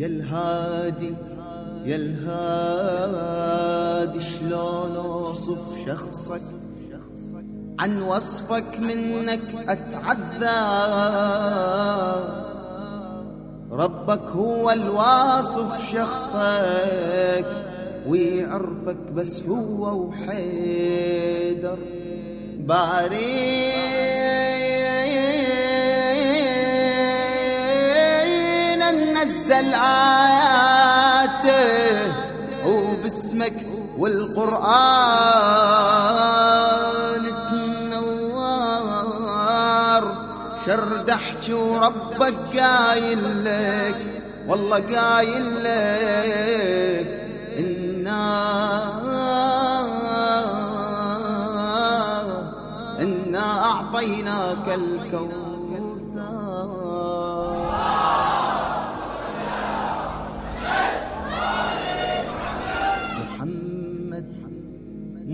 يا الهادي يا الهادي شلون أوصف شخصك؟ عن وصفك منك أتعذى. ربك هو الواصف شخصك ويعرفك بس هو وحيدر. بارينا نزل آياته وباسمك والقرآن تنوار شرد احكي وربك قايل لك والله قايل لك إنا إنا أعطيناك الكوثر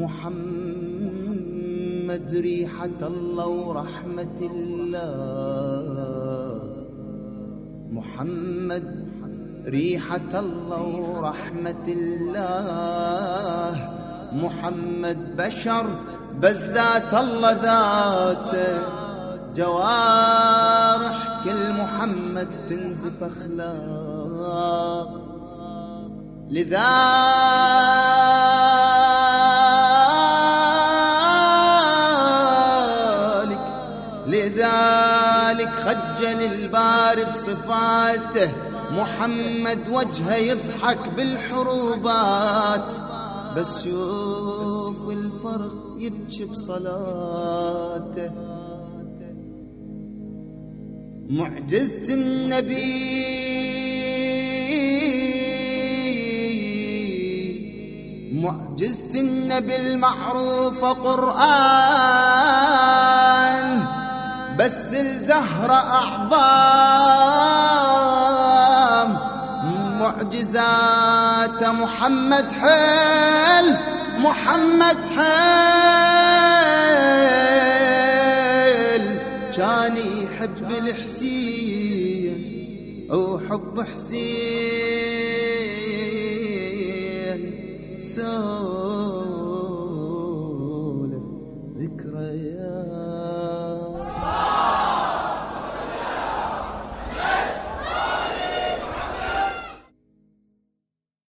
محمد ريحة الله ورحمة الله. محمد ريحة الله ورحمة الله. محمد بشر بس ذات الله ذاته. جوارح كل محمد تنزف أخلاق. لذلك لذلك خجل الباري بصفاته محمد وجهه يضحك بالحروبات. بس شوف الفرق يبكي بصلاته. معجزة النبي. معجزة النبي المعروفة قرآن. بس الزهرة أعظام. معجزات محمد حيل محمد حيل. كان يحب الحسين وحب حسين.